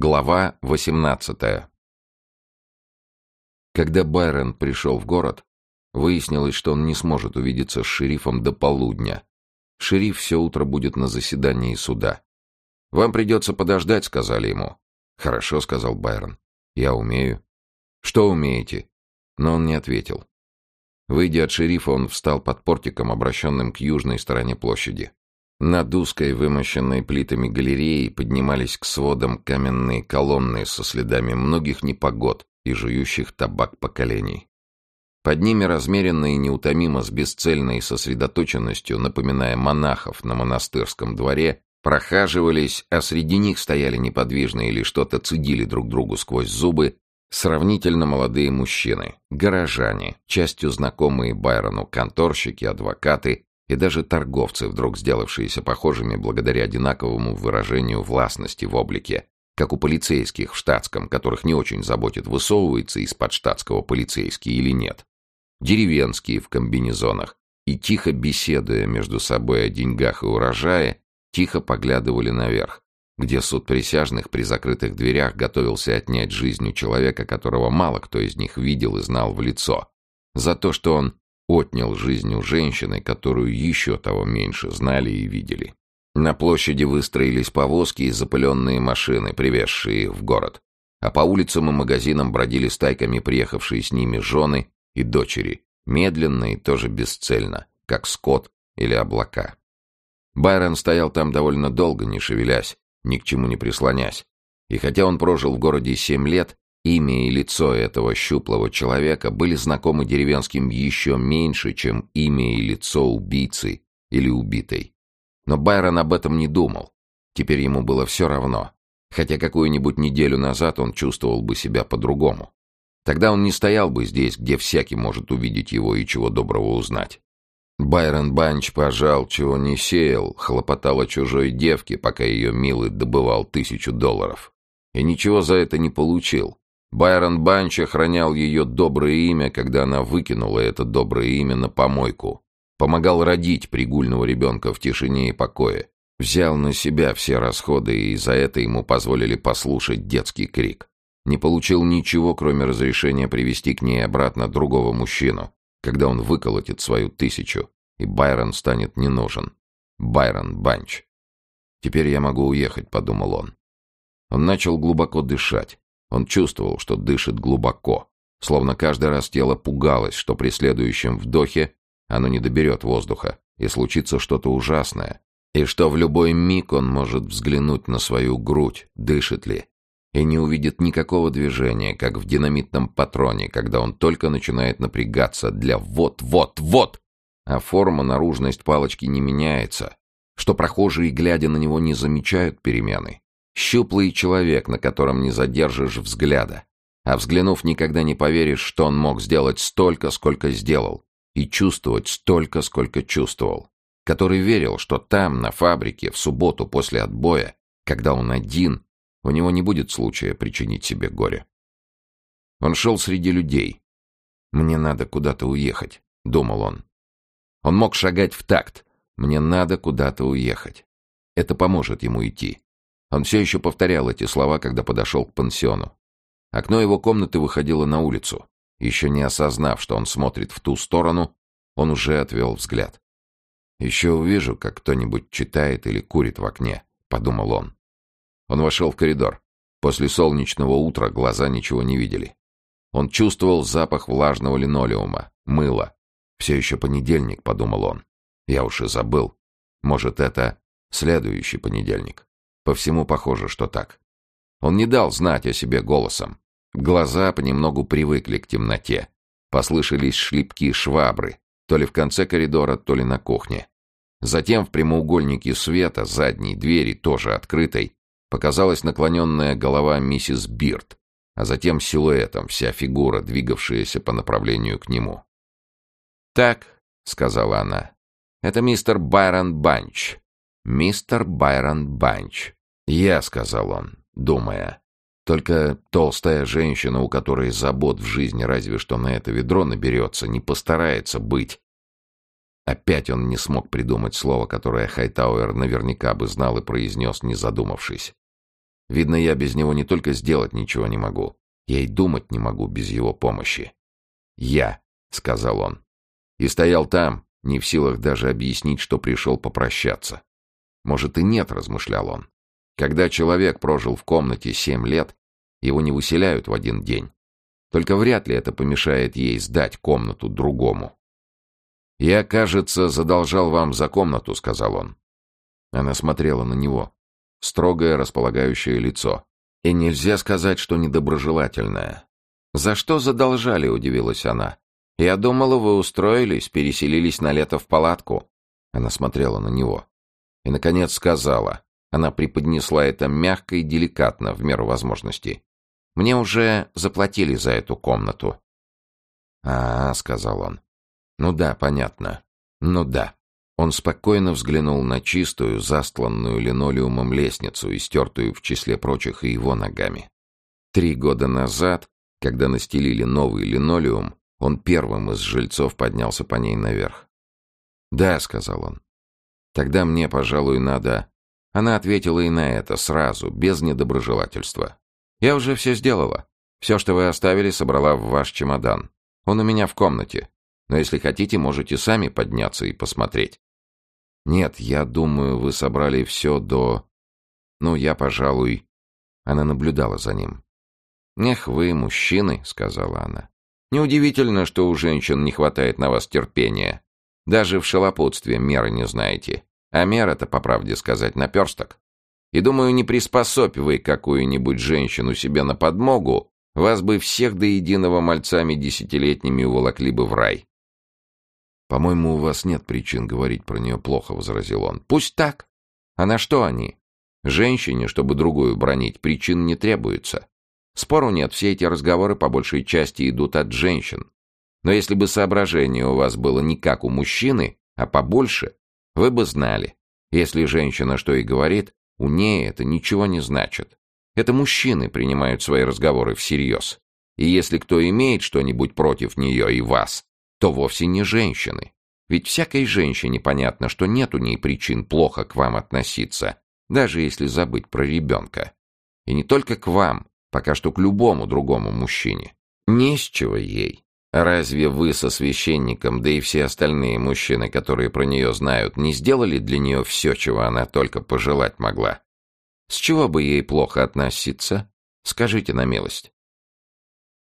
Глава 18 Когда Байрон пришел в город, выяснилось, что он не сможет увидеться с шерифом до полудня. Шериф все утро будет на заседании суда. «Вам придется подождать», — сказали ему. «Хорошо», — сказал Байрон. «Я умею». «Что умеете?» Но он не ответил. Выйдя от шерифа, он встал под портиком, обращенным к южной стороне площади. Над узкой, вымощенной плитами галереей поднимались к сводам каменные колонны со следами многих непогод и жующих табак поколений. Под ними размеренно и неутомимо с бесцельной сосредоточенностью, напоминая монахов на монастырском дворе, прохаживались, а среди них стояли неподвижно или что-то цедили друг другу сквозь зубы сравнительно молодые мужчины, горожане, частью знакомые Байрону конторщики, адвокаты и даже торговцы, вдруг сделавшиеся похожими благодаря одинаковому выражению властности в облике, как у полицейских в штатском, которых не очень заботит, высовывается из-под штатского полицейский или нет. Деревенские в комбинезонах и, тихо беседуя между собой о деньгах и урожае, тихо поглядывали наверх, где суд присяжных при закрытых дверях готовился отнять жизнь у человека, которого мало кто из них видел и знал в лицо, за то, что он отнял жизнь у женщины, которую еще того меньше знали и видели. На площади выстроились повозки и запыленные машины, привезшие их в город. А по улицам и магазинам бродили стайками приехавшие с ними жены и дочери, медленно и тоже бесцельно, как скот или облака. Байрон стоял там довольно долго, не шевелясь, ни к чему не прислонясь. И хотя он прожил в городе семь лет, Имя и лицо этого щуплого человека были знакомы деревенским еще меньше, чем имя и лицо убийцы или убитой. Но Байрон об этом не думал. Теперь ему было все равно. Хотя какую-нибудь неделю назад он чувствовал бы себя по-другому. Тогда он не стоял бы здесь, где всякий может увидеть его и чего доброго узнать. Байрон Банч пожал, чего не сеял, хлопотал о чужой девке, пока ее милый добывал тысячу долларов. И ничего за это не получил. Байрон Банч охранял ее доброе имя, когда она выкинула это доброе имя на помойку. Помогал родить пригульного ребенка в тишине и покое. Взял на себя все расходы, и за это ему позволили послушать детский крик. Не получил ничего, кроме разрешения привести к ней обратно другого мужчину, когда он выколотит свою тысячу, и Байрон станет не нужен. Байрон Банч. «Теперь я могу уехать», — подумал он. Он начал глубоко дышать. Он чувствовал, что дышит глубоко, словно каждый раз тело пугалось, что при следующем вдохе оно не доберет воздуха, и случится что-то ужасное, и что в любой миг он может взглянуть на свою грудь, дышит ли, и не увидит никакого движения, как в динамитном патроне, когда он только начинает напрягаться для «вот-вот-вот», а форма, наружность палочки не меняется, что прохожие, глядя на него, не замечают перемены, Щуплый человек, на котором не задержишь взгляда. А взглянув, никогда не поверишь, что он мог сделать столько, сколько сделал, и чувствовать столько, сколько чувствовал. Который верил, что там, на фабрике, в субботу после отбоя, когда он один, у него не будет случая причинить себе горе. Он шел среди людей. «Мне надо куда-то уехать», — думал он. Он мог шагать в такт. «Мне надо куда-то уехать». Это поможет ему идти. Он все еще повторял эти слова, когда подошел к пансиону. Окно его комнаты выходило на улицу. Еще не осознав, что он смотрит в ту сторону, он уже отвел взгляд. «Еще увижу, как кто-нибудь читает или курит в окне», — подумал он. Он вошел в коридор. После солнечного утра глаза ничего не видели. Он чувствовал запах влажного линолеума, мыла. «Все еще понедельник», — подумал он. «Я уж и забыл. Может, это следующий понедельник». По всему похоже, что так. Он не дал знать о себе голосом. Глаза понемногу привыкли к темноте. Послышались шлепки швабры, то ли в конце коридора, то ли на кухне. Затем в прямоугольнике света, задней двери, тоже открытой, показалась наклоненная голова миссис Бирд, а затем силуэтом вся фигура, двигавшаяся по направлению к нему. «Так», — сказала она, — «это мистер Байрон Банч. Мистер Байрон Банч. «Я», — сказал он, думая. «Только толстая женщина, у которой забот в жизни разве что на это ведро наберется, не постарается быть». Опять он не смог придумать слово, которое Хайтауэр наверняка бы знал и произнес, не задумавшись. Видно, я без него не только сделать ничего не могу, я и думать не могу без его помощи. «Я», — сказал он. И стоял там, не в силах даже объяснить, что пришел попрощаться. «Может, и нет», — размышлял он. «Когда человек прожил в комнате семь лет, его не выселяют в один день. Только вряд ли это помешает ей сдать комнату другому. «Я, кажется, задолжал вам за комнату», — сказал он. Она смотрела на него. Строгое, располагающее лицо. И нельзя сказать, что недоброжелательное. «За что задолжали?» — удивилась она. «Я думала, вы устроились, переселились на лето в палатку». Она смотрела на него. И, наконец, сказала. Она преподнесла это мягко и деликатно, в меру возможностей. «Мне уже заплатили за эту комнату». «А, -а — сказал он. Ну да, понятно. Ну да. Он спокойно взглянул на чистую, застланную линолеумом лестницу, истертую в числе прочих и его ногами. Три года назад, когда настелили новый линолеум, он первым из жильцов поднялся по ней наверх. «Да», — сказал он. «Тогда мне, пожалуй, надо...» Она ответила и на это сразу, без недоброжелательства. «Я уже все сделала. Все, что вы оставили, собрала в ваш чемодан. Он у меня в комнате. Но если хотите, можете сами подняться и посмотреть. Нет, я думаю, вы собрали все до... Ну, я, пожалуй... Она наблюдала за ним. «Эх, вы мужчины», — сказала она. «Неудивительно, что у женщин не хватает на вас терпения. Даже в шалопутстве меры не знаете. А мера-то, по правде сказать, наперсток. И думаю, не приспособь вы какую-нибудь женщину себе на подмогу, вас бы всех до единого мальцами десятилетними уволокли бы в рай. «По-моему, у вас нет причин говорить про нее плохо», — возразил он. «Пусть так. А на что они? Женщине, чтобы другую бронить, причин не требуется. Спору нет, все эти разговоры по большей части идут от женщин. Но если бы соображение у вас было не как у мужчины, а побольше, вы бы знали. Если женщина что и говорит, у ней это ничего не значит. Это мужчины принимают свои разговоры всерьез. И если кто имеет что-нибудь против нее и вас, то вовсе не женщины. Ведь всякой женщине понятно, что нет у ней причин плохо к вам относиться, даже если забыть про ребенка. И не только к вам, пока что к любому другому мужчине. Не с чего ей. Разве вы со священником, да и все остальные мужчины, которые про нее знают, не сделали для нее все, чего она только пожелать могла? С чего бы ей плохо относиться? Скажите на милость.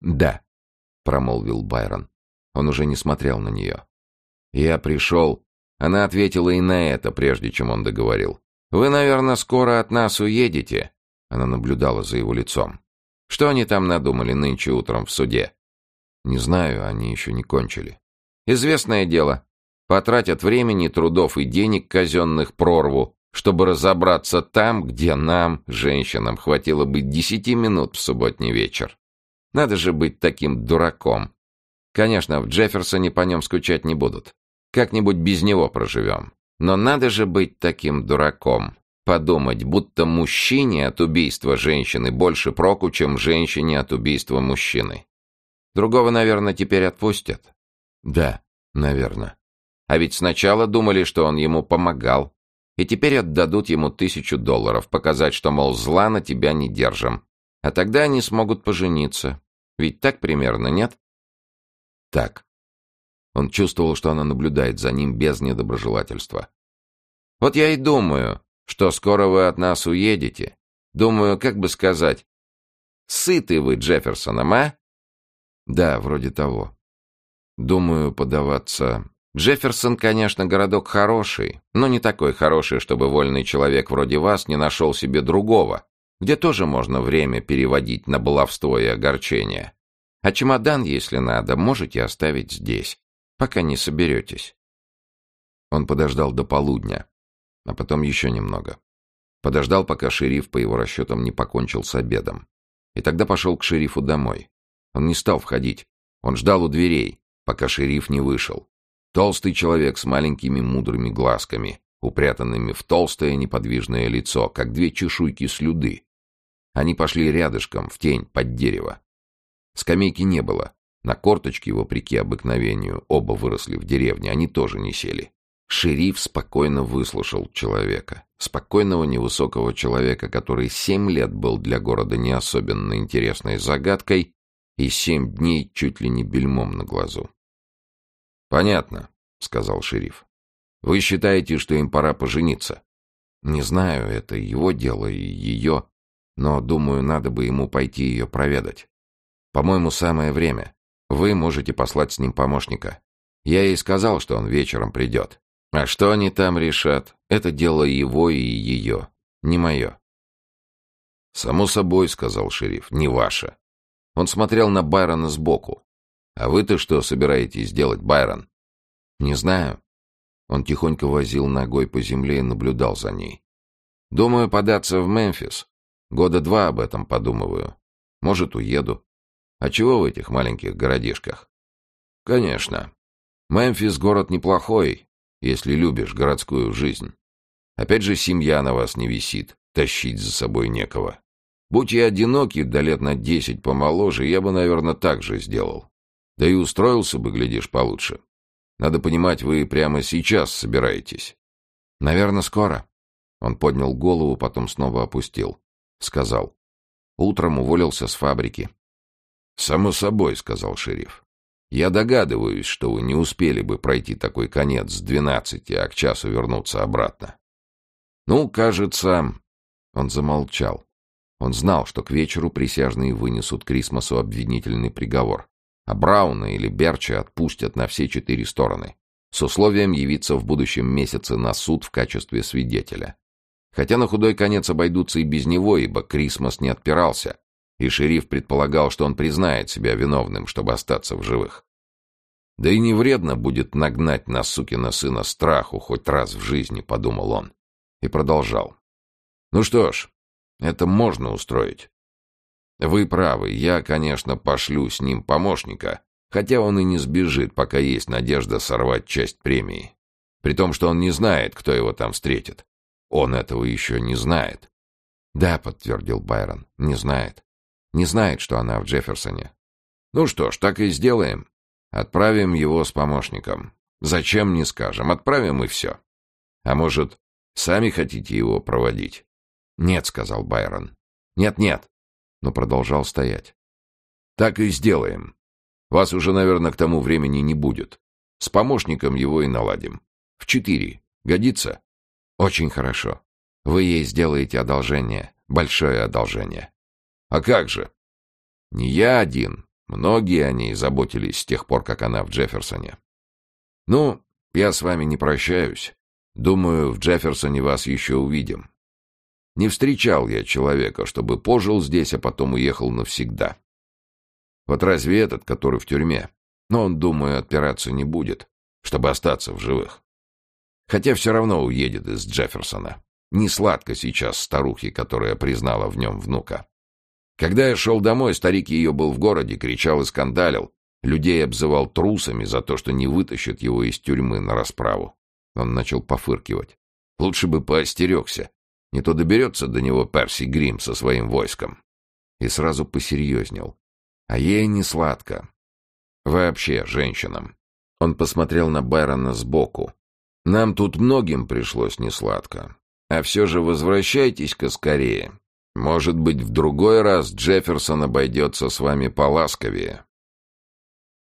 «Да», — промолвил Байрон. Он уже не смотрел на нее. «Я пришел». Она ответила и на это, прежде чем он договорил. «Вы, наверное, скоро от нас уедете?» Она наблюдала за его лицом. «Что они там надумали нынче утром в суде?» «Не знаю, они еще не кончили». «Известное дело. Потратят времени, трудов и денег казенных прорву, чтобы разобраться там, где нам, женщинам, хватило бы десяти минут в субботний вечер. Надо же быть таким дураком, Конечно, в Джефферсоне по нем скучать не будут. Как-нибудь без него проживем. Но надо же быть таким дураком. Подумать, будто мужчине от убийства женщины больше проку, чем женщине от убийства мужчины. Другого, наверное, теперь отпустят. Да, наверное. А ведь сначала думали, что он ему помогал. И теперь отдадут ему тысячу долларов, показать, что, мол, зла на тебя не держим. А тогда они смогут пожениться. Ведь так примерно, нет? Так. Он чувствовал, что она наблюдает за ним без недоброжелательства. «Вот я и думаю, что скоро вы от нас уедете. Думаю, как бы сказать, сыты вы Джефферсоном, а?» «Да, вроде того. Думаю, подаваться...» «Джефферсон, конечно, городок хороший, но не такой хороший, чтобы вольный человек вроде вас не нашел себе другого, где тоже можно время переводить на баловство и огорчение. А чемодан, если надо, можете оставить здесь, пока не соберетесь. Он подождал до полудня, а потом еще немного. Подождал, пока шериф, по его расчетам, не покончил с обедом. И тогда пошел к шерифу домой. Он не стал входить. Он ждал у дверей, пока шериф не вышел. Толстый человек с маленькими мудрыми глазками, упрятанными в толстое неподвижное лицо, как две чешуйки слюды. Они пошли рядышком, в тень, под дерево. Скамейки не было. На корточки, вопреки обыкновению, оба выросли в деревне, они тоже не сели. Шериф спокойно выслушал человека. Спокойного невысокого человека, который семь лет был для города не особенно интересной загадкой и семь дней чуть ли не бельмом на глазу. «Понятно», — сказал шериф. «Вы считаете, что им пора пожениться?» «Не знаю, это его дело и ее, но, думаю, надо бы ему пойти ее проведать. По-моему, самое время. Вы можете послать с ним помощника. Я ей сказал, что он вечером придет. А что они там решат, это дело его и ее, не мое. «Само собой», — сказал шериф, — «не ваше». Он смотрел на Байрона сбоку. «А вы-то что собираетесь делать, Байрон?» «Не знаю». Он тихонько возил ногой по земле и наблюдал за ней. «Думаю податься в Мемфис. Года два об этом подумываю. Может, уеду. А чего в этих маленьких городишках?» «Конечно. Мемфис город неплохой, если любишь городскую жизнь. Опять же, семья на вас не висит, тащить за собой некого. Будь я одинокий, до лет на десять помоложе, я бы, наверное, так же сделал. Да и устроился бы, глядишь, получше. Надо понимать, вы прямо сейчас собираетесь. Наверное, скоро. Он поднял голову, потом снова опустил. Сказал. Утром уволился с фабрики. «Само собой», — сказал шериф. Я догадываюсь, что вы не успели бы пройти такой конец с двенадцати, а к часу вернуться обратно. Ну, кажется... Он замолчал. Он знал, что к вечеру присяжные вынесут Крисмосу обвинительный приговор, а Брауна или Берча отпустят на все четыре стороны, с условием явиться в будущем месяце на суд в качестве свидетеля. Хотя на худой конец обойдутся и без него, ибо Крисмос не отпирался, и шериф предполагал, что он признает себя виновным, чтобы остаться в живых. Да и не вредно будет нагнать на сукина сына страху хоть раз в жизни, подумал он. И продолжал. Ну что ж, это можно устроить. Вы правы, я, конечно, пошлю с ним помощника, хотя он и не сбежит, пока есть надежда сорвать часть премии. При том, что он не знает, кто его там встретит. Он этого еще не знает. Да, подтвердил Байрон, не знает. Не знает, что она в Джефферсоне. Ну что ж, так и сделаем. Отправим его с помощником. Зачем, не скажем. Отправим и все. А может, сами хотите его проводить? Нет, сказал Байрон. Нет-нет. Но продолжал стоять. Так и сделаем. Вас уже, наверное, к тому времени не будет. С помощником его и наладим. В четыре. Годится? Очень хорошо. Вы ей сделаете одолжение. Большое одолжение. А как же? Не я один. Многие о ней заботились с тех пор, как она в Джефферсоне. Ну, я с вами не прощаюсь. Думаю, в Джефферсоне вас еще увидим. Не встречал я человека, чтобы пожил здесь, а потом уехал навсегда. Вот разве этот, который в тюрьме? Но он, думаю, отпираться не будет, чтобы остаться в живых. Хотя все равно уедет из Джефферсона. Не сладко сейчас старухе, которая признала в нем внука. Когда я шел домой, старик ее был в городе, кричал и скандалил. Людей обзывал трусами за то, что не вытащат его из тюрьмы на расправу. Он начал пофыркивать. Лучше бы поостерегся. Не то доберется до него Перси Грим со своим войском. И сразу посерьезнел. А ей не сладко. Вообще, женщинам. Он посмотрел на Байрона сбоку. Нам тут многим пришлось несладко. А все же возвращайтесь-ка скорее. Может быть, в другой раз Джефферсон обойдется с вами поласковее.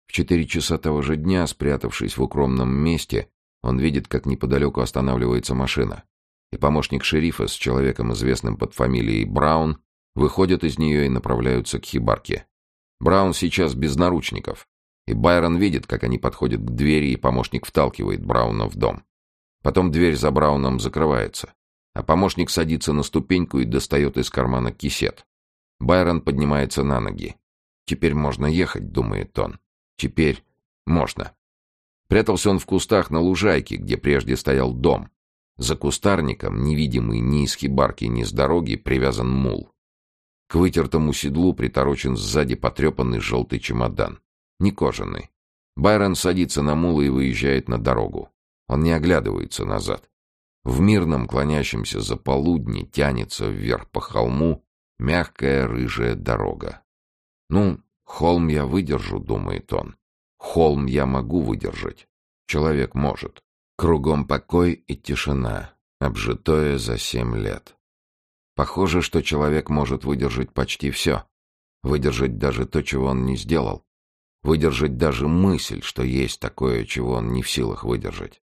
В четыре часа того же дня, спрятавшись в укромном месте, он видит, как неподалеку останавливается машина. И помощник шерифа с человеком, известным под фамилией Браун, выходят из нее и направляются к хибарке. Браун сейчас без наручников. И Байрон видит, как они подходят к двери, и помощник вталкивает Брауна в дом. Потом дверь за Брауном закрывается а помощник садится на ступеньку и достает из кармана кисет. Байрон поднимается на ноги. «Теперь можно ехать», — думает он. «Теперь можно». Прятался он в кустах на лужайке, где прежде стоял дом. За кустарником, невидимый ни из хибарки, ни с дороги, привязан мул. К вытертому седлу приторочен сзади потрепанный желтый чемодан. Не кожаный. Байрон садится на мула и выезжает на дорогу. Он не оглядывается назад. В мирном клонящемся за полудни тянется вверх по холму мягкая рыжая дорога. «Ну, холм я выдержу», — думает он. «Холм я могу выдержать. Человек может. Кругом покой и тишина, обжитое за семь лет. Похоже, что человек может выдержать почти все. Выдержать даже то, чего он не сделал. Выдержать даже мысль, что есть такое, чего он не в силах выдержать.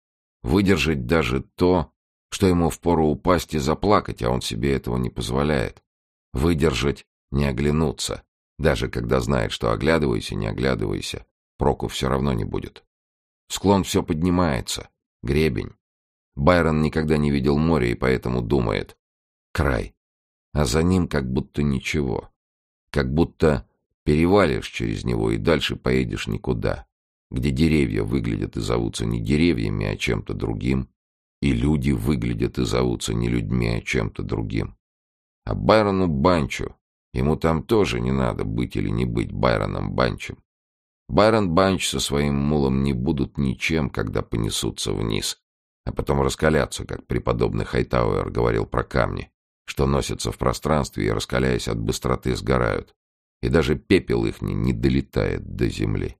Выдержать даже то, что ему впору упасть и заплакать, а он себе этого не позволяет. Выдержать, не оглянуться, даже когда знает, что оглядывайся, не оглядывайся, проку все равно не будет. Склон все поднимается, гребень. Байрон никогда не видел моря и поэтому думает «край», а за ним как будто ничего, как будто перевалишь через него и дальше поедешь никуда, где деревья выглядят и зовутся не деревьями, а чем-то другим, и люди выглядят и зовутся не людьми, а чем-то другим. А Байрону Банчу, ему там тоже не надо быть или не быть Байроном Банчем. Байрон Банч со своим мулом не будут ничем, когда понесутся вниз, а потом раскалятся, как преподобный Хайтауэр говорил про камни, что носятся в пространстве и, раскаляясь от быстроты, сгорают, и даже пепел их не, долетает до земли.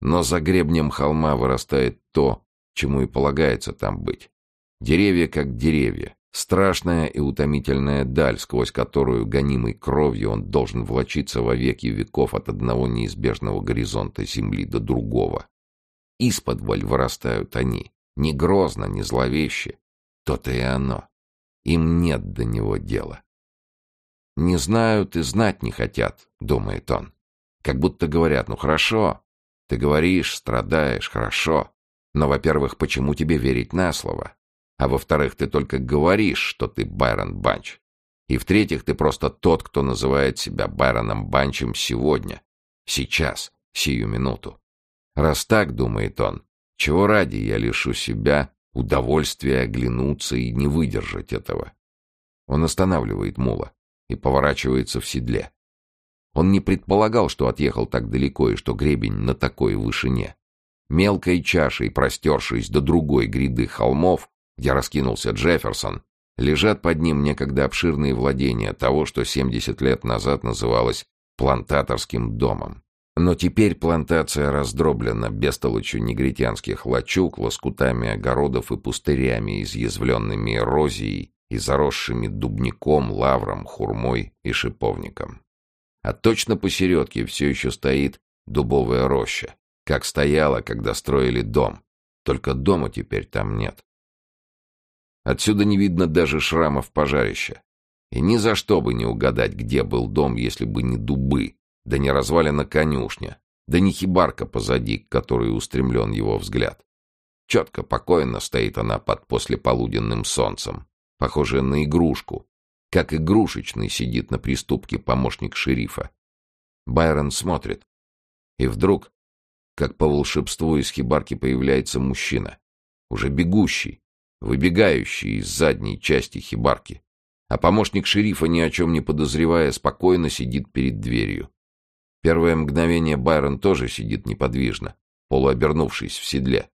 Но за гребнем холма вырастает то, чему и полагается там быть. Деревья как деревья, страшная и утомительная даль, сквозь которую, гонимой кровью, он должен влочиться во веки веков от одного неизбежного горизонта земли до другого. Исподволь вырастают они, не грозно, не зловеще. То-то и оно. Им нет до него дела. «Не знают и знать не хотят», — думает он. Как будто говорят, ну хорошо, ты говоришь, страдаешь, хорошо. Но, во-первых, почему тебе верить на слово? А во-вторых, ты только говоришь, что ты Байрон Банч. И в-третьих, ты просто тот, кто называет себя Байроном Банчем сегодня, сейчас, сию минуту. Раз так, думает он, чего ради я лишу себя удовольствия оглянуться и не выдержать этого? Он останавливает мула и поворачивается в седле. Он не предполагал, что отъехал так далеко и что гребень на такой вышине. Мелкой чашей, простершись до другой гряды холмов, где раскинулся Джефферсон, лежат под ним некогда обширные владения того, что 70 лет назад называлось плантаторским домом. Но теперь плантация раздроблена бестолочью негритянских лачуг, лоскутами огородов и пустырями, изъязвленными эрозией и заросшими дубником, лавром, хурмой и шиповником. А точно посередке все еще стоит дубовая роща, как стояла, когда строили дом. Только дома теперь там нет. Отсюда не видно даже шрамов пожарища. И ни за что бы не угадать, где был дом, если бы не дубы, да не развалена конюшня, да не хибарка позади, к которой устремлен его взгляд. Четко, покойно стоит она под послеполуденным солнцем, похожая на игрушку, как игрушечный сидит на приступке помощник шерифа. Байрон смотрит. И вдруг, как по волшебству из хибарки появляется мужчина, уже бегущий, выбегающий из задней части хибарки. А помощник шерифа, ни о чем не подозревая, спокойно сидит перед дверью. Первое мгновение Байрон тоже сидит неподвижно, полуобернувшись в седле,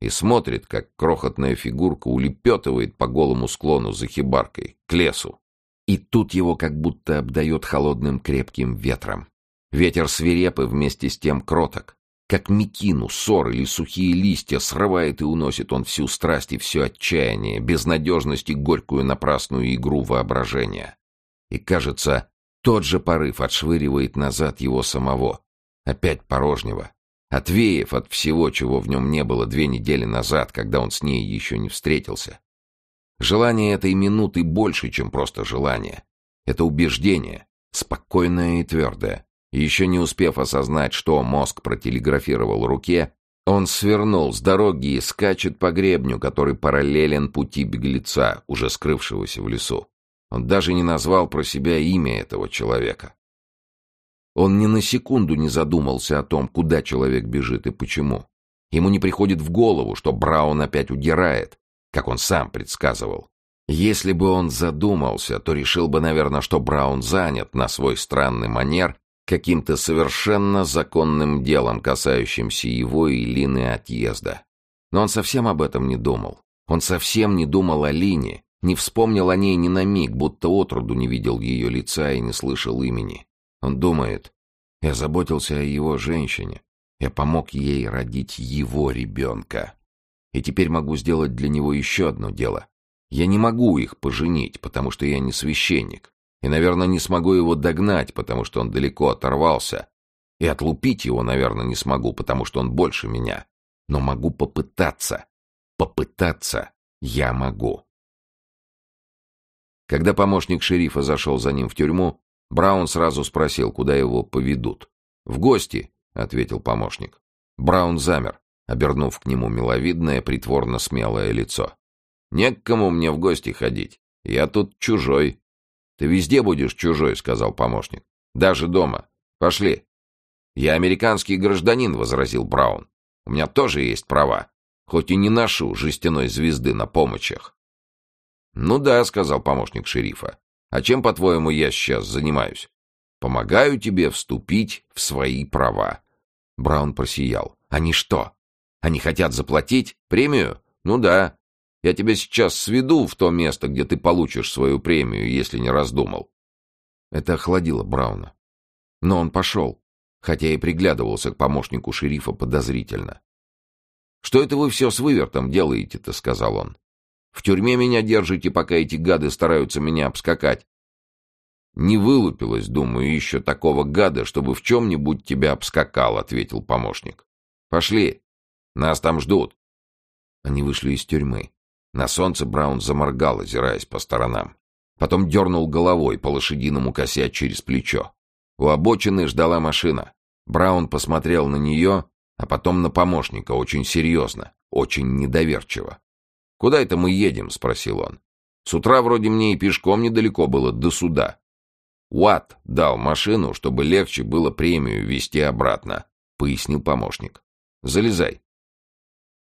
и смотрит, как крохотная фигурка улепетывает по голому склону за хибаркой, к лесу. И тут его как будто обдает холодным крепким ветром. Ветер свирепый вместе с тем кроток. Как мекину, ссор или сухие листья срывает и уносит он всю страсть и все отчаяние, безнадежность и горькую напрасную игру воображения. И, кажется, тот же порыв отшвыривает назад его самого, опять порожнего, отвеяв от всего, чего в нем не было две недели назад, когда он с ней еще не встретился. Желание этой минуты больше, чем просто желание. Это убеждение, спокойное и твердое. Еще не успев осознать, что мозг протелеграфировал руке, он свернул с дороги и скачет по гребню, который параллелен пути беглеца, уже скрывшегося в лесу. Он даже не назвал про себя имя этого человека. Он ни на секунду не задумался о том, куда человек бежит и почему. Ему не приходит в голову, что Браун опять удирает, как он сам предсказывал. Если бы он задумался, то решил бы, наверное, что Браун занят на свой странный манер каким-то совершенно законным делом, касающимся его и Лины отъезда. Но он совсем об этом не думал. Он совсем не думал о Лине, не вспомнил о ней ни на миг, будто отроду не видел ее лица и не слышал имени. Он думает, я заботился о его женщине, я помог ей родить его ребенка. И теперь могу сделать для него еще одно дело. Я не могу их поженить, потому что я не священник. И, наверное, не смогу его догнать, потому что он далеко оторвался. И отлупить его, наверное, не смогу, потому что он больше меня. Но могу попытаться. Попытаться я могу. Когда помощник шерифа зашел за ним в тюрьму, Браун сразу спросил, куда его поведут. «В гости», — ответил помощник. Браун замер, обернув к нему миловидное, притворно смелое лицо. «Не к кому мне в гости ходить. Я тут чужой». «Ты везде будешь чужой», — сказал помощник. «Даже дома. Пошли». «Я американский гражданин», — возразил Браун. «У меня тоже есть права, хоть и не ношу жестяной звезды на помощах». «Ну да», — сказал помощник шерифа. «А чем, по-твоему, я сейчас занимаюсь?» «Помогаю тебе вступить в свои права». Браун просиял. «Они что? Они хотят заплатить премию? Ну да. Я тебя сейчас сведу в то место, где ты получишь свою премию, если не раздумал». Это охладило Брауна. Но он пошел, хотя и приглядывался к помощнику шерифа подозрительно. «Что это вы все с вывертом делаете-то?» — сказал он. В тюрьме меня держите, пока эти гады стараются меня обскакать. Не вылупилось, думаю, еще такого гада, чтобы в чем-нибудь тебя обскакал, ответил помощник. Пошли. Нас там ждут. Они вышли из тюрьмы. На солнце Браун заморгал, озираясь по сторонам. Потом дернул головой, по-лошадиному кося через плечо. У обочины ждала машина. Браун посмотрел на нее, а потом на помощника очень серьезно, очень недоверчиво. «Куда это мы едем?» — спросил он. «С утра вроде мне и пешком недалеко было до суда». «Уатт дал машину, чтобы легче было премию везти обратно», — пояснил помощник. «Залезай».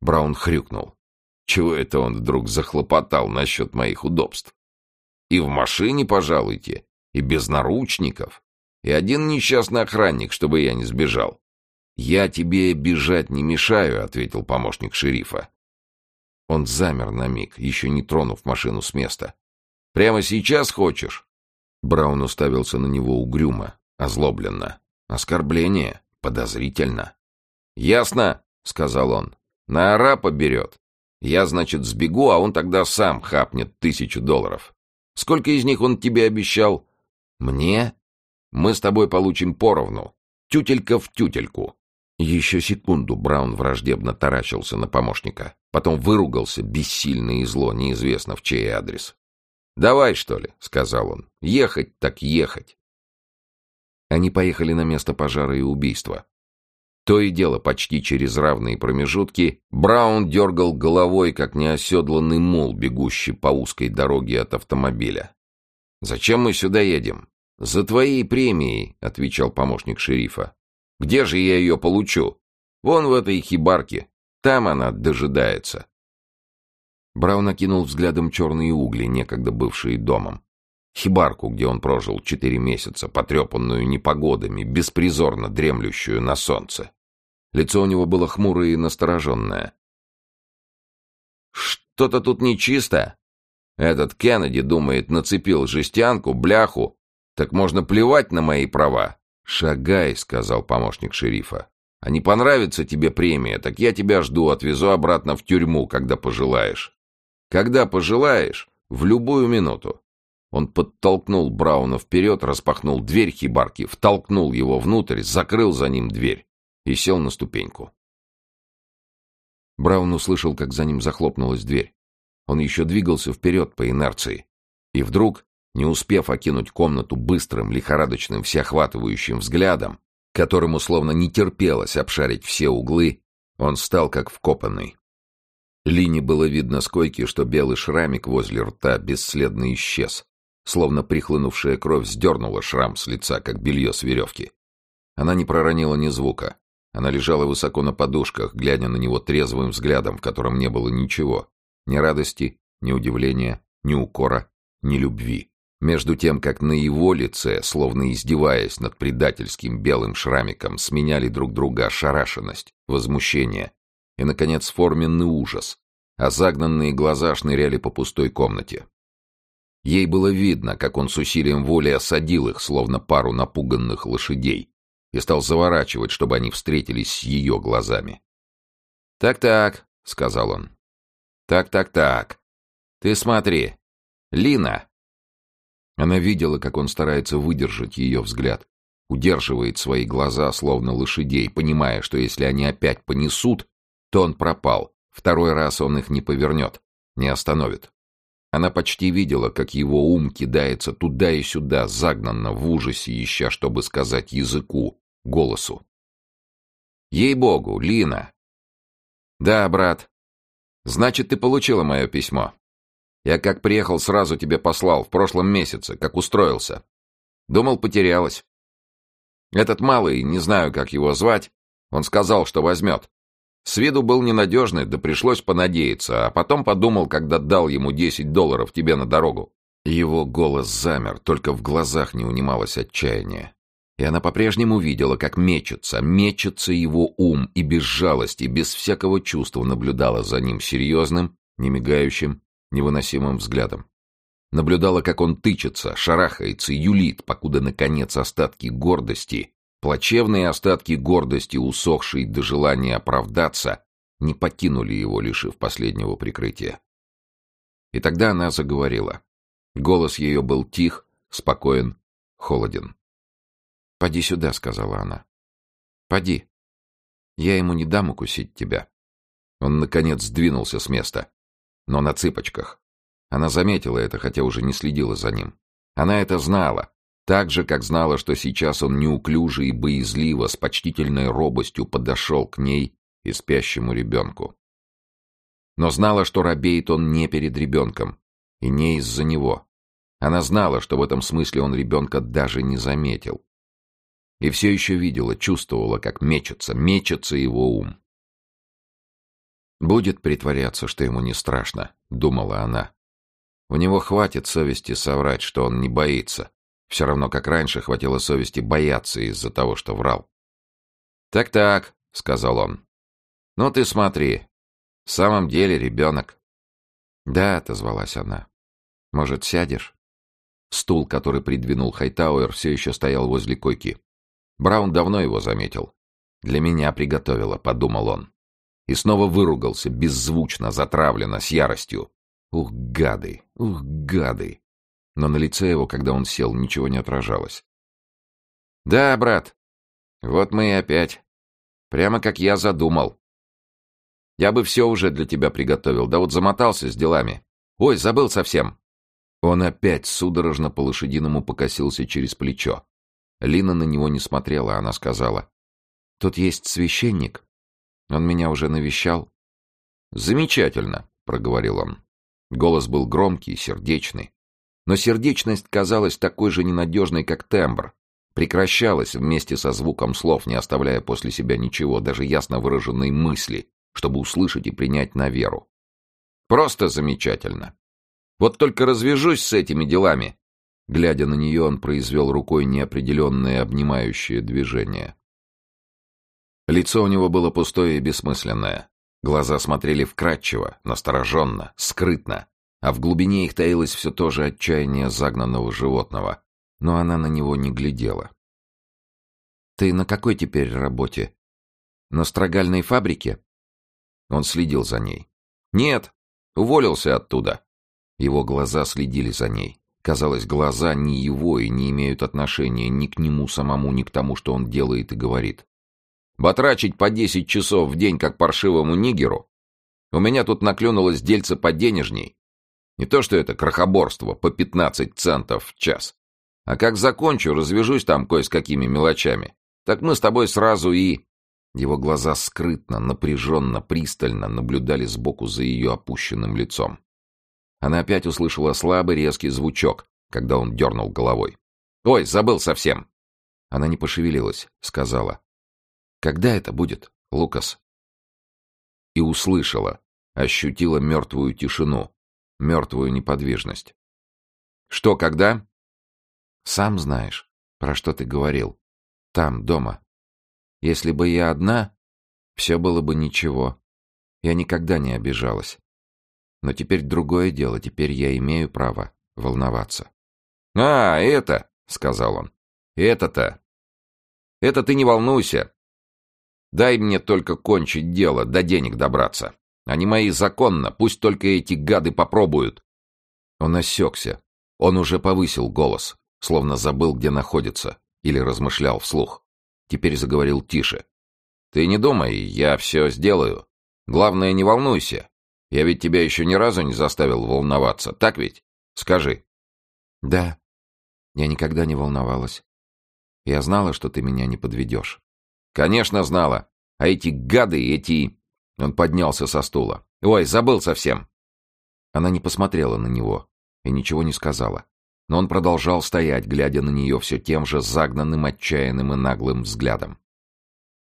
Браун хрюкнул. Чего это он вдруг захлопотал насчет моих удобств? И в машине, пожалуйте, и без наручников, и один несчастный охранник, чтобы я не сбежал. «Я тебе бежать не мешаю», — ответил помощник шерифа. Он замер на миг, еще не тронув машину с места. «Прямо сейчас хочешь?» Браун уставился на него угрюмо, озлобленно. Оскорбление, подозрительно. «Ясно», — сказал он. «На арапа берет. Я, значит, сбегу, а он тогда сам хапнет тысячу долларов. Сколько из них он тебе обещал?» «Мне? Мы с тобой получим поровну. Тютелька в тютельку». Еще секунду Браун враждебно таращился на помощника. Потом выругался, бессильно и зло, неизвестно в чей адрес. «Давай, что ли», — сказал он. «Ехать так ехать». Они поехали на место пожара и убийства. То и дело, почти через равные промежутки, Браун дергал головой, как неоседланный мул, бегущий по узкой дороге от автомобиля. «Зачем мы сюда едем?» «За твоей премией», — отвечал помощник шерифа. Где же я ее получу? Вон в этой хибарке. Там она дожидается. Браун окинул взглядом черные угли, некогда бывшие домом. Хибарку, где он прожил четыре месяца, потрепанную непогодами, беспризорно дремлющую на солнце. Лицо у него было хмурое и настороженное. «Что-то тут нечисто. Этот Кеннеди, думает, нацепил жестянку, бляху. Так можно плевать на мои права. «Шагай», — сказал помощник шерифа. «А не понравится тебе премия, так я тебя жду, отвезу обратно в тюрьму, когда пожелаешь». «Когда пожелаешь? В любую минуту». Он подтолкнул Брауна вперед, распахнул дверь хибарки, втолкнул его внутрь, закрыл за ним дверь и сел на ступеньку. Браун услышал, как за ним захлопнулась дверь. Он еще двигался вперед по инерции. И вдруг не успев окинуть комнату быстрым, лихорадочным, всеохватывающим взглядом, которому словно не терпелось обшарить все углы, он стал как вкопанный. Лине было видно с койки, что белый шрамик возле рта бесследно исчез, словно прихлынувшая кровь сдернула шрам с лица, как белье с веревки. Она не проронила ни звука. Она лежала высоко на подушках, глядя на него трезвым взглядом, в котором не было ничего. Ни радости, ни удивления, ни укора, ни любви. Между тем, как на его лице, словно издеваясь над предательским белым шрамиком, сменяли друг друга ошарашенность, возмущение и, наконец, форменный ужас, а загнанные глаза шныряли по пустой комнате. Ей было видно, как он с усилием воли осадил их, словно пару напуганных лошадей, и стал заворачивать, чтобы они встретились с ее глазами. «Так-так», — сказал он, Так-так-так. Ты смотри. Лина!» Она видела, как он старается выдержать ее взгляд. Удерживает свои глаза, словно лошадей, понимая, что если они опять понесут, то он пропал. Второй раз он их не повернет, не остановит. Она почти видела, как его ум кидается туда и сюда, загнанно, в ужасе, ища, чтобы сказать языку, голосу. «Ей-богу, Лина!» «Да, брат. Значит, ты получила мое письмо. Я как приехал, сразу тебе послал, в прошлом месяце, как устроился. Думал, потерялась. Этот малый, не знаю, как его звать, он сказал, что возьмет. С виду был ненадежный, да пришлось понадеяться, а потом подумал, когда дал ему 10 долларов тебе на дорогу. Его голос замер, только в глазах не унималось отчаяние. И она по-прежнему видела, как мечется, мечется его ум, и без жалости, без всякого чувства наблюдала за ним серьезным, немигающим, невыносимым взглядом. Наблюдала, как он тычется, шарахается, юлит, покуда, наконец, остатки гордости, плачевные остатки гордости, усохшие до желания оправдаться, не покинули его, лишив последнего прикрытия. И тогда она заговорила. Голос ее был тих, спокоен, холоден. «Поди сюда», — сказала она. «Поди. Я ему не дам укусить тебя». Он, наконец, сдвинулся с места но на цыпочках. Она заметила это, хотя уже не следила за ним. Она это знала, так же, как знала, что сейчас он неуклюже и боязливо, с почтительной робостью подошел к ней и спящему ребенку. Но знала, что робеет он не перед ребенком, и не из-за него. Она знала, что в этом смысле он ребенка даже не заметил. И все еще видела, чувствовала, как мечется, мечется его ум. «Будет притворяться, что ему не страшно», — думала она. «У него хватит совести соврать, что он не боится. Все равно, как раньше, хватило совести бояться из-за того, что врал». «Так-так», — сказал он. «Ну ты смотри. В самом деле ребенок». «Да», — отозвалась она. «Может, сядешь?» Стул, который придвинул Хайтауэр, все еще стоял возле койки. Браун давно его заметил. «Для меня приготовила», — подумал он. И снова выругался, беззвучно, затравленно, с яростью. Ух, гады! Ух, гады! Но на лице его, когда он сел, ничего не отражалось. «Да, брат, вот мы и опять. Прямо как я задумал. Я бы все уже для тебя приготовил, да вот замотался с делами. Ой, забыл совсем!» Он опять судорожно по-лошадиному покосился через плечо. Лина на него не смотрела, она сказала. «Тут есть священник. Он меня уже навещал? Замечательно, проговорил он. Голос был громкий, сердечный. Но сердечность казалась такой же ненадежной, как тембр. Прекращалась вместе со звуком слов, не оставляя после себя ничего, даже ясно выраженной мысли, чтобы услышать и принять на веру. Просто замечательно. Вот только развяжусь с этими делами. Глядя на нее, он произвел рукой неопределенное обнимающее движение. Лицо у него было пустое и бессмысленное. Глаза смотрели вкрадчиво, настороженно, скрытно, а в глубине их таилось все то же отчаяние загнанного животного. Но она на него не глядела. «Ты на какой теперь работе? На строгальной фабрике?» Он следил за ней. «Нет, уволился оттуда». Его глаза следили за ней. Казалось, глаза не его и не имеют отношения ни к нему самому, ни к тому, что он делает и говорит. Батрачить по десять часов в день, как паршивому нигеру? У меня тут наклюнулось дельце поденежней. Не то что это крохоборство по пятнадцать центов в час. А как закончу, развяжусь там кое с какими мелочами. Так мы с тобой сразу и...» Его глаза скрытно, напряженно, пристально наблюдали сбоку за ее опущенным лицом. Она опять услышала слабый резкий звучок, когда он дернул головой. «Ой, забыл совсем!» Она не пошевелилась, сказала. Когда это будет, Лукас? И услышала, ощутила мертвую тишину, мертвую неподвижность. Что, когда? Сам знаешь, про что ты говорил. Там, дома. Если бы я одна, все было бы ничего. Я никогда не обижалась. Но теперь другое дело, теперь я имею право волноваться. «А, это!» — сказал он. «Это-то! Это ты не волнуйся. Дай мне только кончить дело, до денег добраться. Они мои законно, пусть только эти гады попробуют. Он осекся. Он уже повысил голос, словно забыл, где находится, или размышлял вслух. Теперь заговорил тише. «Ты не думай, я все сделаю. Главное, не волнуйся. Я ведь тебя еще ни разу не заставил волноваться, так ведь? Скажи». «Да, я никогда не волновалась. Я знала, что ты меня не подведешь». «Конечно знала. А эти гады, эти...» Он поднялся со стула. «Ой, забыл совсем!» Она не посмотрела на него и ничего не сказала. Но он продолжал стоять, глядя на нее все тем же загнанным, отчаянным и наглым взглядом.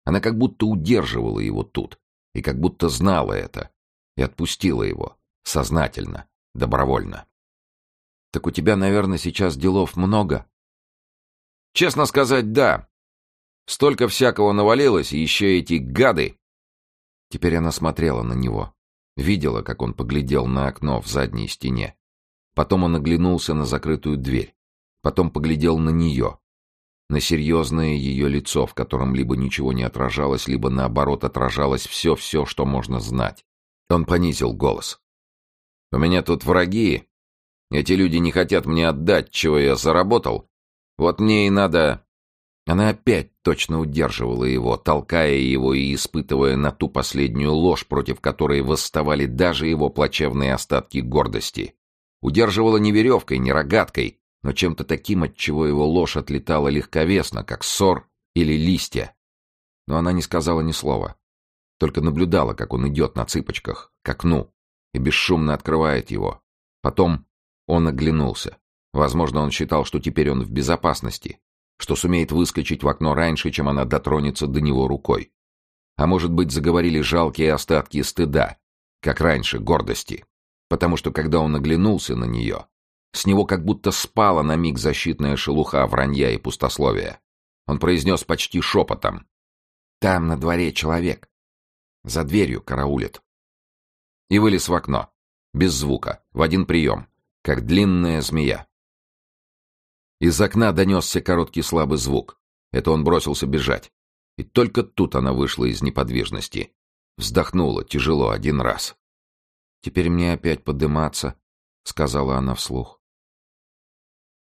Она как будто удерживала его тут, и как будто знала это, и отпустила его, сознательно, добровольно. «Так у тебя, наверное, сейчас делов много?» «Честно сказать, да. Столько всякого навалилось, и еще эти гады!» Теперь она смотрела на него, видела, как он поглядел на окно в задней стене. Потом он оглянулся на закрытую дверь, потом поглядел на нее, на серьезное ее лицо, в котором либо ничего не отражалось, либо наоборот отражалось все-все, что можно знать. Он понизил голос. «У меня тут враги. Эти люди не хотят мне отдать, чего я заработал. Вот мне и надо она опять точно удерживала его, толкая его и испытывая на ту последнюю ложь, против которой восставали даже его плачевные остатки гордости. Удерживала не веревкой, не рогаткой, но чем-то таким, от чего его ложь отлетала легковесно, как ссор или листья. Но она не сказала ни слова, только наблюдала, как он идет на цыпочках, к окну, и бесшумно открывает его. Потом он оглянулся. Возможно, он считал, что теперь он в безопасности, что сумеет выскочить в окно раньше, чем она дотронется до него рукой. А может быть, заговорили жалкие остатки стыда, как раньше, гордости. Потому что, когда он оглянулся на нее, с него как будто спала на миг защитная шелуха вранья и пустословия. Он произнес почти шепотом. «Там на дворе человек. За дверью караулит». И вылез в окно. Без звука, в один прием, как длинная змея. Из окна донесся короткий слабый звук. Это он бросился бежать. И только тут она вышла из неподвижности. Вздохнула тяжело один раз. «Теперь мне опять подыматься», — сказала она вслух.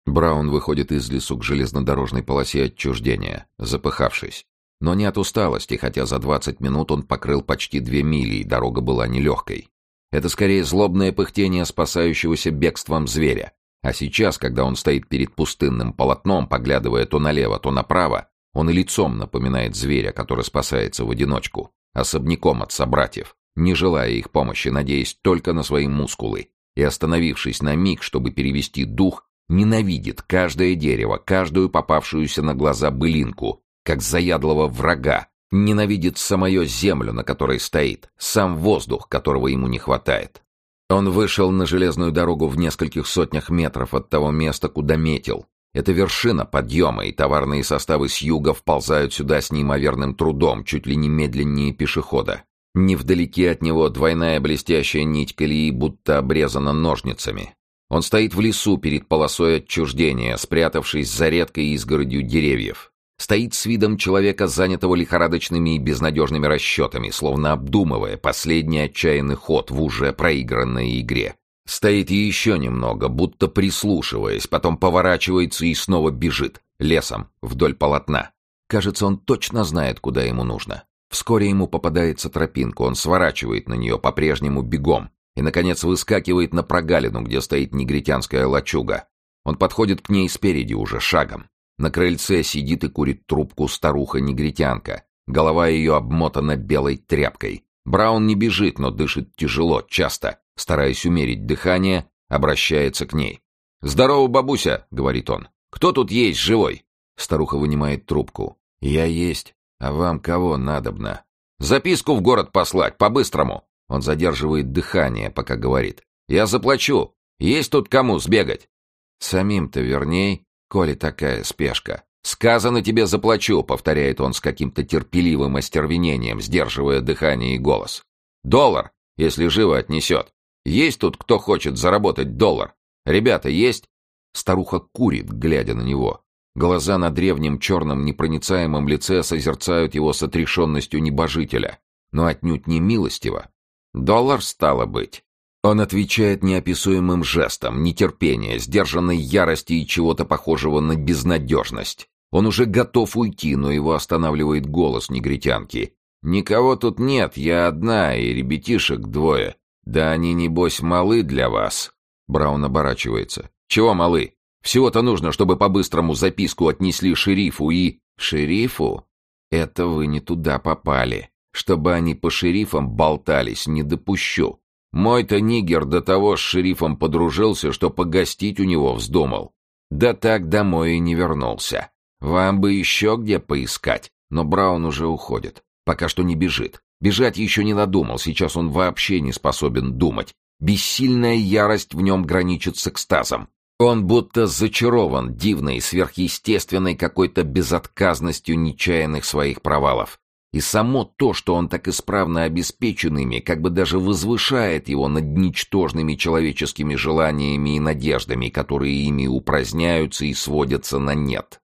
Браун выходит из лесу к железнодорожной полосе отчуждения, запыхавшись. Но не от усталости, хотя за двадцать минут он покрыл почти две мили, и дорога была нелегкой. Это скорее злобное пыхтение спасающегося бегством зверя. А сейчас, когда он стоит перед пустынным полотном, поглядывая то налево, то направо, он и лицом напоминает зверя, который спасается в одиночку, особняком от собратьев, не желая их помощи, надеясь только на свои мускулы, и, остановившись на миг, чтобы перевести дух, ненавидит каждое дерево, каждую попавшуюся на глаза былинку, как заядлого врага, ненавидит самую землю, на которой стоит, сам воздух, которого ему не хватает. Он вышел на железную дорогу в нескольких сотнях метров от того места, куда метил. Это вершина подъема, и товарные составы с юга вползают сюда с неимоверным трудом, чуть ли не медленнее пешехода. Невдалеке от него двойная блестящая нить колеи будто обрезана ножницами. Он стоит в лесу перед полосой отчуждения, спрятавшись за редкой изгородью деревьев стоит с видом человека, занятого лихорадочными и безнадежными расчетами, словно обдумывая последний отчаянный ход в уже проигранной игре. Стоит еще немного, будто прислушиваясь, потом поворачивается и снова бежит, лесом, вдоль полотна. Кажется, он точно знает, куда ему нужно. Вскоре ему попадается тропинка, он сворачивает на нее по-прежнему бегом и, наконец, выскакивает на прогалину, где стоит негритянская лачуга. Он подходит к ней спереди уже шагом. На крыльце сидит и курит трубку старуха-негритянка. Голова ее обмотана белой тряпкой. Браун не бежит, но дышит тяжело, часто. Стараясь умерить дыхание, обращается к ней. «Здорово, бабуся!» — говорит он. «Кто тут есть живой?» Старуха вынимает трубку. «Я есть. А вам кого надобно?» «Записку в город послать, по-быстрому!» Он задерживает дыхание, пока говорит. «Я заплачу. Есть тут кому сбегать?» «Самим-то верней коли такая спешка. «Сказано тебе заплачу», — повторяет он с каким-то терпеливым остервенением, сдерживая дыхание и голос. «Доллар, если живо отнесет. Есть тут кто хочет заработать доллар? Ребята, есть?» Старуха курит, глядя на него. Глаза на древнем черном непроницаемом лице созерцают его с отрешенностью небожителя, но отнюдь не милостиво. Доллар стало быть. Он отвечает неописуемым жестом, нетерпения, сдержанной ярости и чего-то похожего на безнадежность. Он уже готов уйти, но его останавливает голос негритянки. «Никого тут нет, я одна, и ребятишек двое. Да они, небось, малы для вас». Браун оборачивается. «Чего малы? Всего-то нужно, чтобы по-быстрому записку отнесли шерифу и...» «Шерифу? Это вы не туда попали. Чтобы они по шерифам болтались, не допущу. Мой-то нигер до того с шерифом подружился, что погостить у него вздумал. Да так домой и не вернулся. Вам бы еще где поискать. Но Браун уже уходит. Пока что не бежит. Бежать еще не надумал, сейчас он вообще не способен думать. Бессильная ярость в нем граничит с экстазом. Он будто зачарован дивной, сверхъестественной какой-то безотказностью нечаянных своих провалов. И само то, что он так исправно обеспечен ими, как бы даже возвышает его над ничтожными человеческими желаниями и надеждами, которые ими упраздняются и сводятся на нет.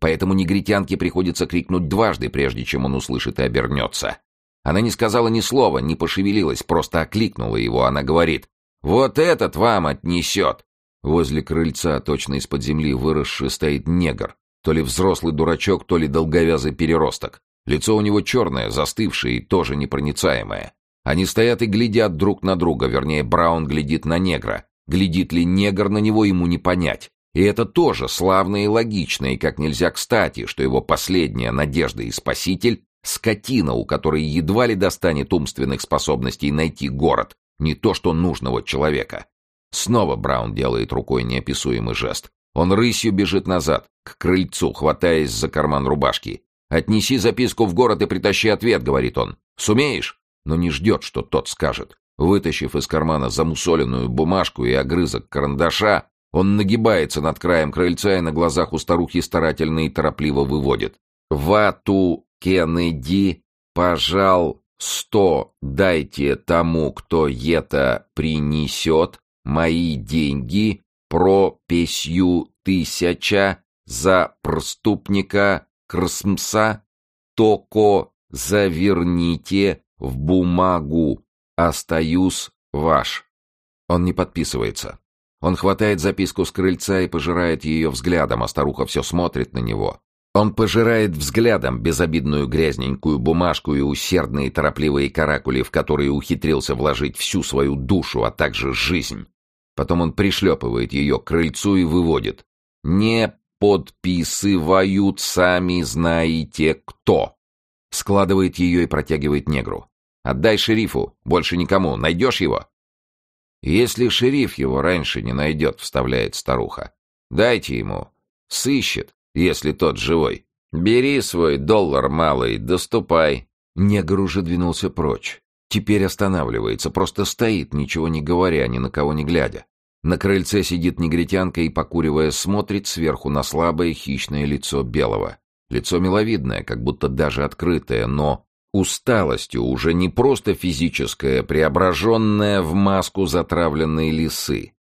Поэтому негритянке приходится крикнуть дважды, прежде чем он услышит и обернется. Она не сказала ни слова, не пошевелилась, просто окликнула его. Она говорит «Вот этот вам отнесет!» Возле крыльца, точно из-под земли выросший, стоит негр. То ли взрослый дурачок, то ли долговязый переросток. Лицо у него черное, застывшее и тоже непроницаемое. Они стоят и глядят друг на друга, вернее, Браун глядит на негра. Глядит ли негр на него, ему не понять. И это тоже славно и логично, и как нельзя кстати, что его последняя надежда и спаситель — скотина, у которой едва ли достанет умственных способностей найти город, не то что нужного человека. Снова Браун делает рукой неописуемый жест. Он рысью бежит назад, к крыльцу, хватаясь за карман рубашки. «Отнеси записку в город и притащи ответ», — говорит он. «Сумеешь?» Но не ждет, что тот скажет. Вытащив из кармана замусоленную бумажку и огрызок карандаша, он нагибается над краем крыльца и на глазах у старухи старательно и торопливо выводит. «Вату Кеннеди, пожал, сто дайте тому, кто это принесет, мои деньги, про песью тысяча за преступника Крсмса, токо заверните в бумагу, остаюсь ваш». Он не подписывается. Он хватает записку с крыльца и пожирает ее взглядом, а старуха все смотрит на него. Он пожирает взглядом безобидную грязненькую бумажку и усердные торопливые каракули, в которые ухитрился вложить всю свою душу, а также жизнь. Потом он пришлепывает ее к крыльцу и выводит. «Не подписывают сами знаете кто». Складывает ее и протягивает негру. «Отдай шерифу, больше никому. Найдешь его?» «Если шериф его раньше не найдет», — вставляет старуха. «Дайте ему. Сыщет, если тот живой. Бери свой доллар малый, доступай». Негр уже двинулся прочь. Теперь останавливается, просто стоит, ничего не говоря, ни на кого не глядя. На крыльце сидит негритянка и, покуривая, смотрит сверху на слабое хищное лицо белого. Лицо миловидное, как будто даже открытое, но усталостью уже не просто физическое, преображенное в маску затравленной лисы.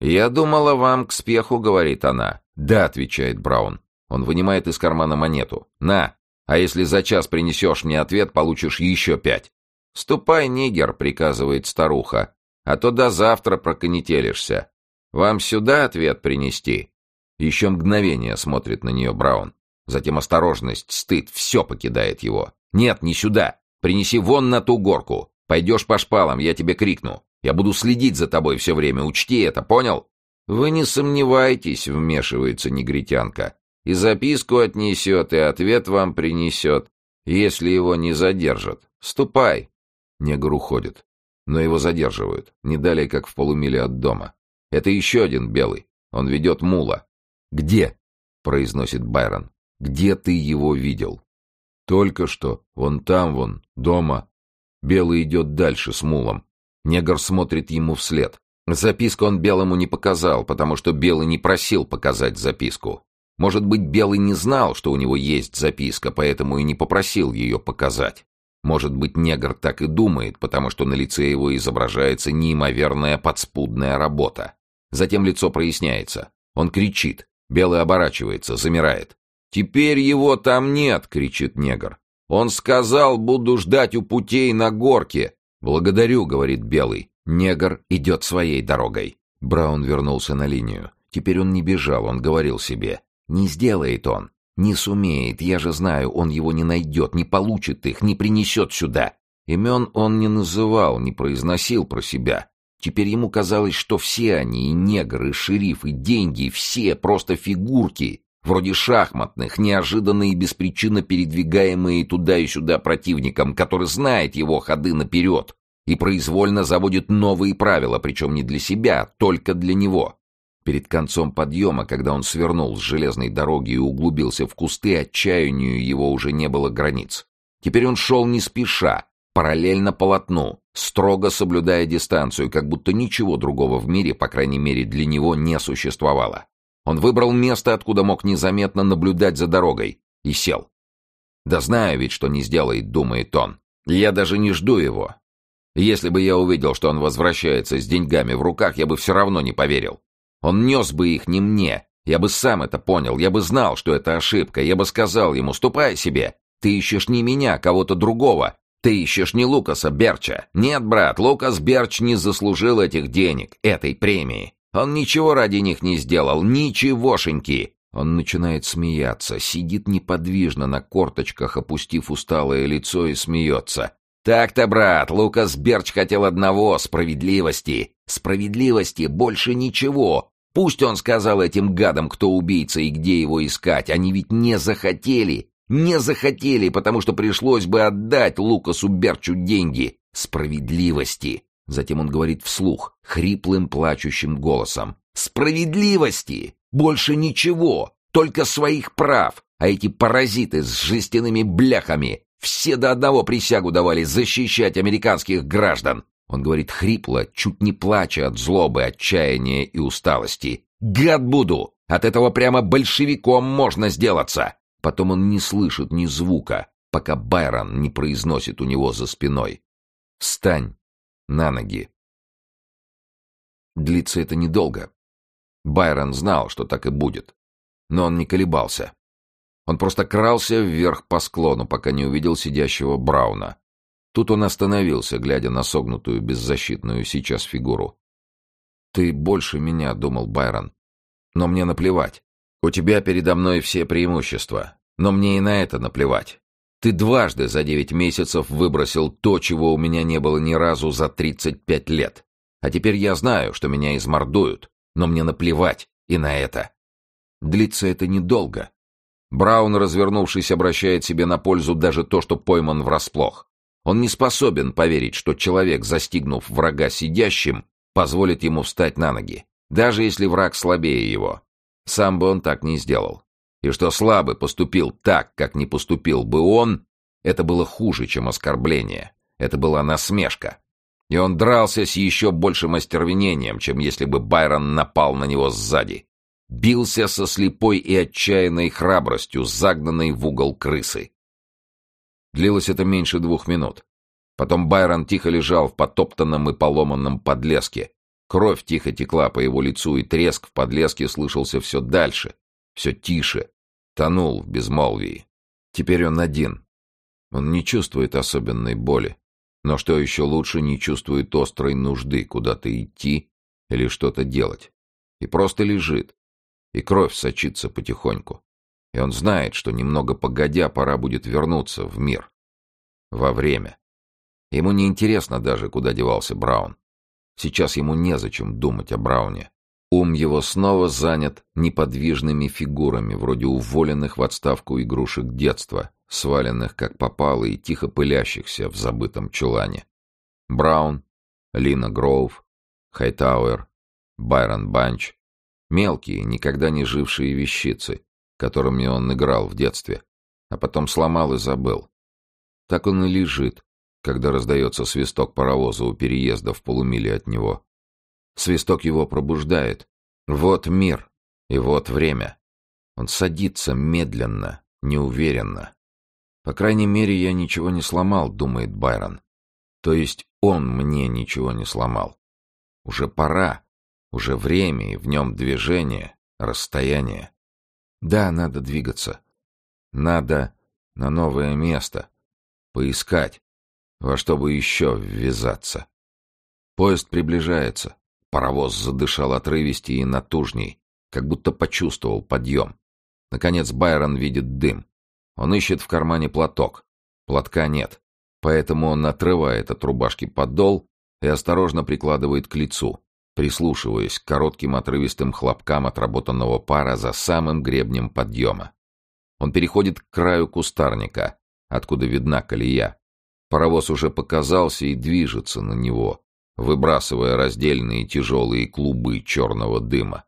«Я думала, вам к спеху», — говорит она. «Да», — отвечает Браун. Он вынимает из кармана монету. «На, а если за час принесешь мне ответ, получишь еще пять». «Ступай, нигер», — приказывает старуха а то до завтра проконетелишься. Вам сюда ответ принести?» Еще мгновение смотрит на нее Браун. Затем осторожность, стыд, все покидает его. «Нет, не сюда. Принеси вон на ту горку. Пойдешь по шпалам, я тебе крикну. Я буду следить за тобой все время, учти это, понял?» «Вы не сомневайтесь», — вмешивается негритянка. «И записку отнесет, и ответ вам принесет, если его не задержат. Ступай». Негр уходит но его задерживают, не далее, как в полумиле от дома. Это еще один белый. Он ведет мула. «Где?» — произносит Байрон. «Где ты его видел?» «Только что. Вон там, вон, дома». Белый идет дальше с мулом. Негр смотрит ему вслед. Записку он Белому не показал, потому что Белый не просил показать записку. Может быть, Белый не знал, что у него есть записка, поэтому и не попросил ее показать. Может быть, негр так и думает, потому что на лице его изображается неимоверная подспудная работа. Затем лицо проясняется. Он кричит. Белый оборачивается, замирает. «Теперь его там нет!» — кричит негр. «Он сказал, буду ждать у путей на горке. «Благодарю», — говорит Белый. «Негр идет своей дорогой». Браун вернулся на линию. Теперь он не бежал, он говорил себе. «Не сделает он. Не сумеет. Я же знаю, он его не найдет, не получит их, не принесет сюда». Имен он не называл, не произносил про себя. Теперь ему казалось, что все они, и негры, и шериф, и деньги, все просто фигурки, вроде шахматных, неожиданно и беспричинно передвигаемые туда и сюда противником, который знает его ходы наперед и произвольно заводит новые правила, причем не для себя, только для него. Перед концом подъема, когда он свернул с железной дороги и углубился в кусты, отчаянию его уже не было границ. Теперь он шел не спеша, параллельно полотну, строго соблюдая дистанцию, как будто ничего другого в мире, по крайней мере для него, не существовало. Он выбрал место, откуда мог незаметно наблюдать за дорогой, и сел. «Да знаю ведь, что не сделает», — думает он. «Я даже не жду его. Если бы я увидел, что он возвращается с деньгами в руках, я бы все равно не поверил. Он нес бы их не мне. Я бы сам это понял. Я бы знал, что это ошибка. Я бы сказал ему, ступай себе. Ты ищешь не меня, а кого-то другого. Ты ищешь не Лукаса Берча. Нет, брат, Лукас Берч не заслужил этих денег, этой премии. Он ничего ради них не сделал. Ничегошеньки. Он начинает смеяться, сидит неподвижно на корточках, опустив усталое лицо и смеется. «Так-то, брат, Лукас Берч хотел одного — справедливости. Справедливости, больше ничего. Пусть он сказал этим гадам, кто убийца и где его искать. Они ведь не захотели. Не захотели, потому что пришлось бы отдать Лукасу Берчу деньги. Справедливости». Затем он говорит вслух, хриплым, плачущим голосом. «Справедливости! Больше ничего! Только своих прав! А эти паразиты с жестяными бляхами все до одного присягу давали защищать американских граждан. Он говорит хрипло, чуть не плача от злобы, отчаяния и усталости. «Гад буду! От этого прямо большевиком можно сделаться!» Потом он не слышит ни звука, пока Байрон не произносит у него за спиной. «Встань! На ноги!» Длится это недолго. Байрон знал, что так и будет. Но он не колебался. Он просто крался вверх по склону, пока не увидел сидящего Брауна. Тут он остановился, глядя на согнутую, беззащитную сейчас фигуру. «Ты больше меня», — думал Байрон. «Но мне наплевать. У тебя передо мной все преимущества. Но мне и на это наплевать. Ты дважды за девять месяцев выбросил то, чего у меня не было ни разу за тридцать пять лет. А теперь я знаю, что меня измордуют, но мне наплевать и на это. Длится это недолго. Браун, развернувшись, обращает себе на пользу даже то, что пойман врасплох. Он не способен поверить, что человек, застигнув врага сидящим, позволит ему встать на ноги, даже если враг слабее его. Сам бы он так не сделал. И что слабый поступил так, как не поступил бы он, это было хуже, чем оскорбление. Это была насмешка. И он дрался с еще большим остервенением, чем если бы Байрон напал на него сзади бился со слепой и отчаянной храбростью, загнанной в угол крысы. Длилось это меньше двух минут. Потом Байрон тихо лежал в потоптанном и поломанном подлеске. Кровь тихо текла по его лицу, и треск в подлеске слышался все дальше, все тише, тонул в безмолвии. Теперь он один. Он не чувствует особенной боли, но что еще лучше, не чувствует острой нужды куда-то идти или что-то делать. И просто лежит, и кровь сочится потихоньку. Он знает, что немного погодя пора будет вернуться в мир. Во время. Ему не интересно даже, куда девался Браун. Сейчас ему незачем думать о Брауне. Ум его снова занят неподвижными фигурами, вроде уволенных в отставку игрушек детства, сваленных как попало и тихо пылящихся в забытом чулане. Браун, Лина Гроув, Хайтауэр, Байрон Банч, Мелкие, никогда не жившие вещицы, которыми он играл в детстве, а потом сломал и забыл. Так он и лежит, когда раздается свисток паровоза у переезда в полумиле от него. Свисток его пробуждает. Вот мир, и вот время. Он садится медленно, неуверенно. По крайней мере, я ничего не сломал, думает Байрон. То есть он мне ничего не сломал. Уже пора. Уже время и в нем движение, расстояние. Да, надо двигаться. Надо на новое место. Поискать. Во что бы еще ввязаться? Поезд приближается. Паровоз задышал отрывистее и натужней, как будто почувствовал подъем. Наконец Байрон видит дым. Он ищет в кармане платок. Платка нет, поэтому он отрывает от рубашки подол и осторожно прикладывает к лицу, прислушиваясь к коротким отрывистым хлопкам отработанного пара за самым гребнем подъема. Он переходит к краю кустарника, откуда видна колея. Паровоз уже показался и движется на него, выбрасывая раздельные тяжелые клубы черного дыма.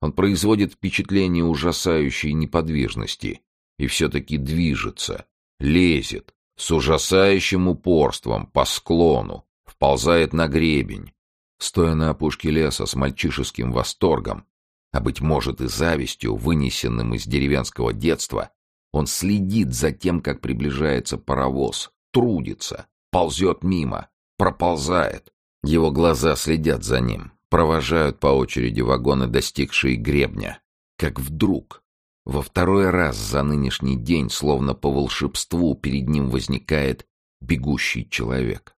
Он производит впечатление ужасающей неподвижности и все-таки движется, лезет, с ужасающим упорством по склону, вползает на гребень. Стоя на опушке леса с мальчишеским восторгом, а, быть может, и завистью, вынесенным из деревенского детства, он следит за тем, как приближается паровоз, трудится, ползет мимо, проползает. Его глаза следят за ним, провожают по очереди вагоны, достигшие гребня. Как вдруг, во второй раз за нынешний день, словно по волшебству, перед ним возникает бегущий человек.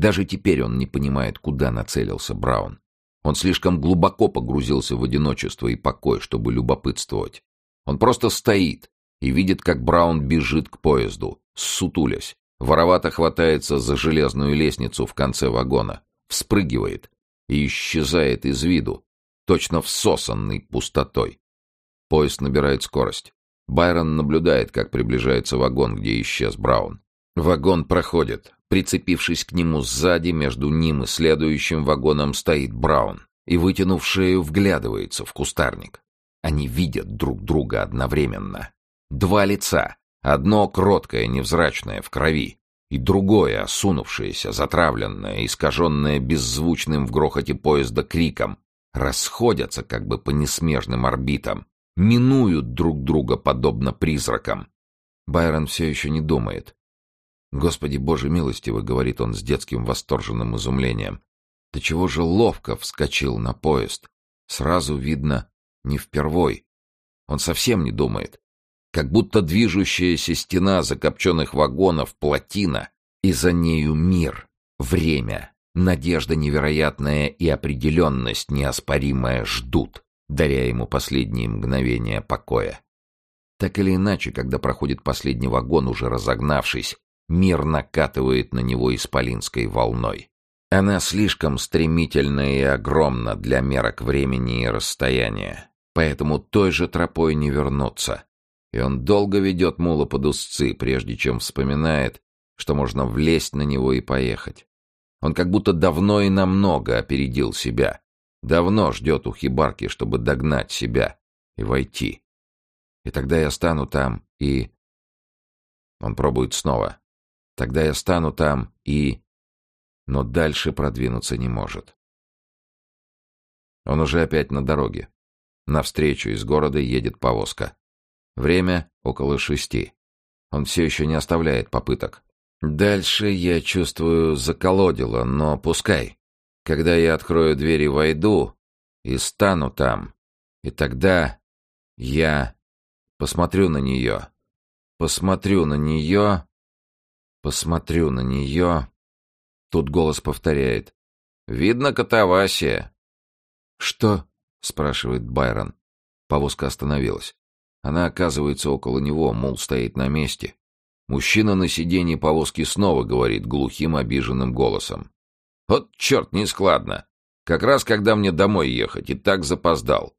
Даже теперь он не понимает, куда нацелился Браун. Он слишком глубоко погрузился в одиночество и покой, чтобы любопытствовать. Он просто стоит и видит, как Браун бежит к поезду, ссутулясь, воровато хватается за железную лестницу в конце вагона, вспрыгивает и исчезает из виду, точно всосанный пустотой. Поезд набирает скорость. Байрон наблюдает, как приближается вагон, где исчез Браун. Вагон проходит. Прицепившись к нему сзади, между ним и следующим вагоном стоит Браун и, вытянув шею, вглядывается в кустарник. Они видят друг друга одновременно. Два лица. Одно кроткое, невзрачное, в крови, и другое, осунувшееся, затравленное, искаженное беззвучным в грохоте поезда криком, расходятся как бы по несмежным орбитам, минуют друг друга подобно призракам. Байрон все еще не думает. «Господи Боже милостивый», — говорит он с детским восторженным изумлением. «Ты чего же ловко вскочил на поезд? Сразу видно, не впервой. Он совсем не думает. Как будто движущаяся стена закопченных вагонов — плотина, и за нею мир, время, надежда невероятная и определенность неоспоримая ждут, даря ему последние мгновения покоя. Так или иначе, когда проходит последний вагон, уже разогнавшись, Мир накатывает на него исполинской волной. Она слишком стремительна и огромна для мерок времени и расстояния, поэтому той же тропой не вернуться. И он долго ведет мула под узцы, прежде чем вспоминает, что можно влезть на него и поехать. Он как будто давно и намного опередил себя. Давно ждет у хибарки, чтобы догнать себя и войти. И тогда я стану там и... Он пробует снова. Тогда я стану там и... Но дальше продвинуться не может. Он уже опять на дороге. Навстречу из города едет повозка. Время около шести. Он все еще не оставляет попыток. Дальше я чувствую заколодило, но пускай. Когда я открою дверь и войду, и стану там, и тогда я посмотрю на нее. Посмотрю на нее Посмотрю на нее. Тут голос повторяет. «Видно, катавасия». «Что?» — спрашивает Байрон. Повозка остановилась. Она оказывается около него, мол, стоит на месте. Мужчина на сиденье повозки снова говорит глухим, обиженным голосом. «Вот черт, нескладно. Как раз когда мне домой ехать, и так запоздал».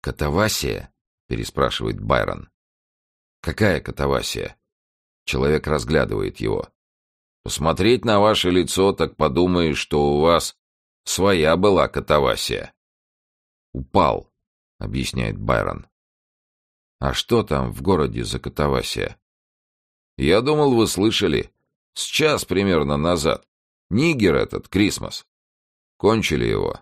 «Катавасия?» — переспрашивает Байрон. «Какая катавасия?» Человек разглядывает его. Посмотреть на ваше лицо, так подумаешь, что у вас своя была катавасия. Упал, объясняет Байрон. А что там в городе за катавасия? Я думал, вы слышали. С час примерно назад. Нигер этот, Крисмас. Кончили его.